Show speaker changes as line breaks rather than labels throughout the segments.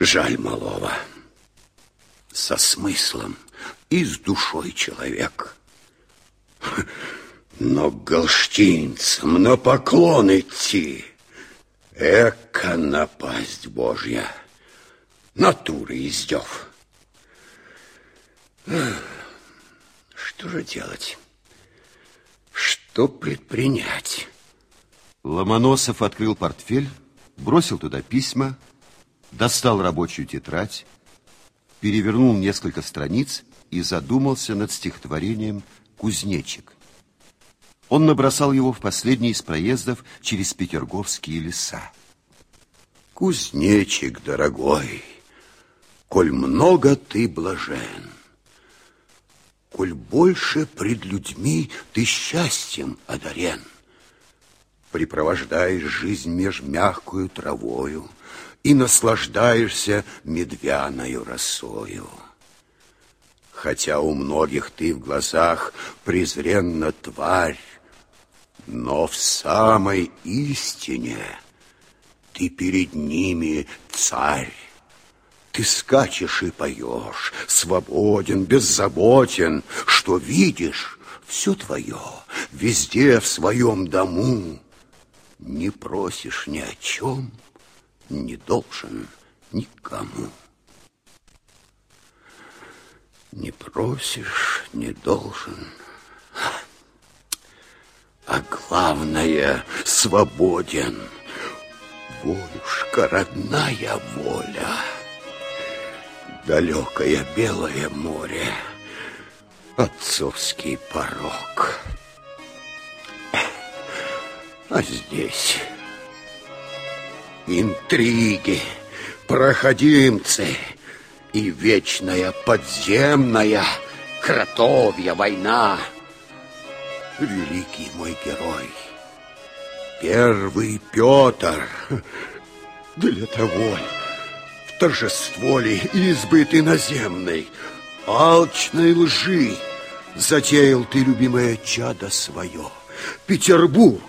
Жаль малого. Со смыслом и с душой человек. Но к галштинцам на поклон идти. Эка напасть Божья. Натура издев. Что же делать? Что предпринять?
Ломоносов открыл портфель, бросил туда письма, достал рабочую тетрадь, перевернул несколько страниц и задумался над стихотворением «Кузнечик». Он набросал его в последний из проездов через петерговские леса.
Кузнечик, дорогой, коль много ты блажен, коль больше пред людьми ты счастьем одарен, припровождаешь жизнь меж мягкую травою и наслаждаешься медвяною росою. Хотя у многих ты в глазах презренна тварь, но в самой истине ты перед ними царь. Ты скачешь и поешь, свободен, беззаботен, что видишь, все твое, везде в своем дому. Не просишь ни о чем, не должен никому. Не просишь, не должен. А главное, свободен. Волюшка, родная воля. Далекое белое море. Отцовский порог. А здесь интриги, проходимцы и вечная подземная кротовья война. Великий мой герой, первый Петр, для того в торжество ли избыт наземной, алчной лжи затеял ты, любимое чадо свое, Петербург,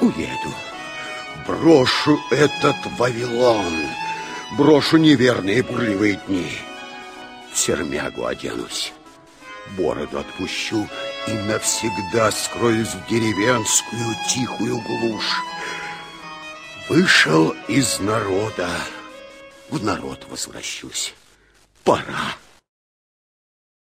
уеду. Брошу этот Вавилон, брошу неверные бурливые дни. В сермягу оденусь, бороду отпущу и навсегда скроюсь в деревенскую тихую глушь. Вышел из народа, в народ возвращусь. Пора.